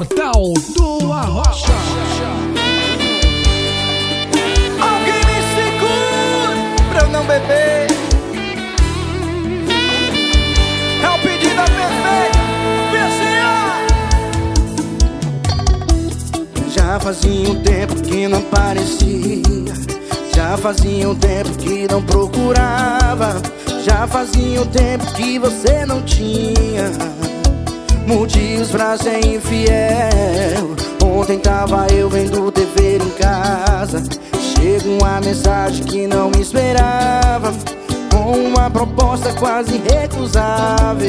Portal do Arrocha. Alguém me segura pra eu não beber. É o pedido perfeito, VCA. Já fazia um tempo que não aparecia. Já fazia um tempo que não procurava. Já fazia um tempo que você não tinha motivos pra ser infiel. Ontem tava eu vendo TV em casa. Chega uma mensagem que não me esperava. Com uma proposta quase recusável.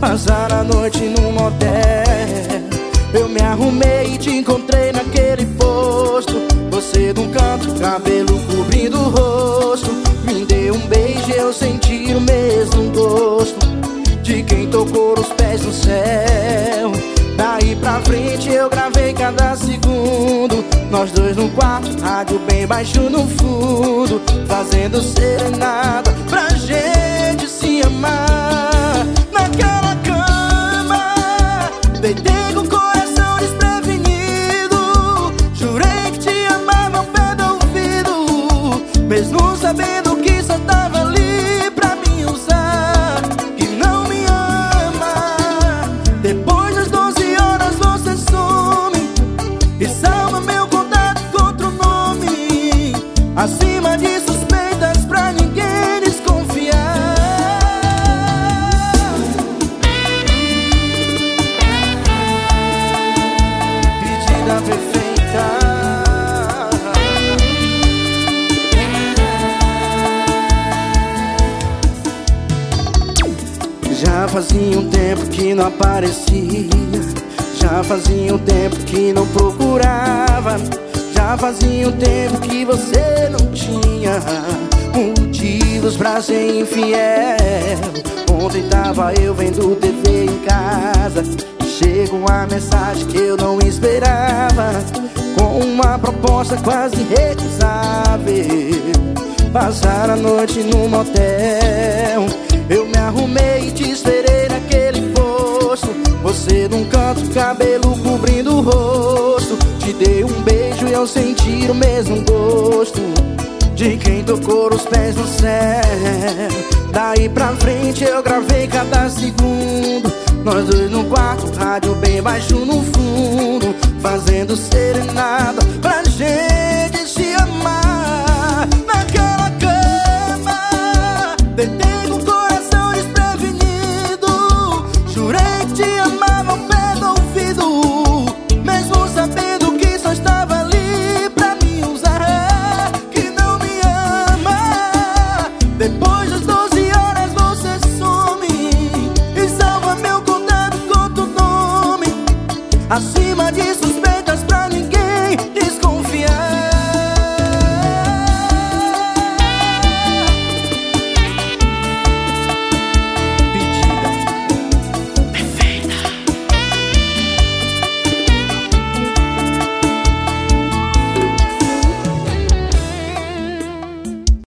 Passar a noite num motel. Eu me arrumei e te encontrei naquele posto. Você num canto, cabelo cobrindo o rosto. Me deu um beijo e eu senti o quem tocou os pés no céu. Daí pra frente eu gravei cada segundo. Nós dois no quarto, rádio bem baixo no fundo, fazendo serenata pra gente se amar. Naquela cama, deitei com o coração desprevenido. Jurei que te amava ao pé do ouvido, mesmo sabendo que só tava Depois das 12 horas você some e salva meu contato com outro nome. Acima Já fazia um tempo que não aparecia. Já fazia um tempo que não procurava. Já fazia um tempo que você não tinha motivos pra ser infiel. Ontem tava eu vendo TV em casa. Chega uma mensagem que eu não esperava. Com uma proposta quase recusável. Passar a noite num motel. Arrumei e te esperei naquele posto. Você num canto, cabelo cobrindo o rosto. Te dei um beijo e eu senti o mesmo gosto. De quem tocou os pés no céu. Daí pra frente eu gravei cada segundo. Nós dois no quarto, rádio bem baixo no fundo. Fazendo serenada pra gente Assim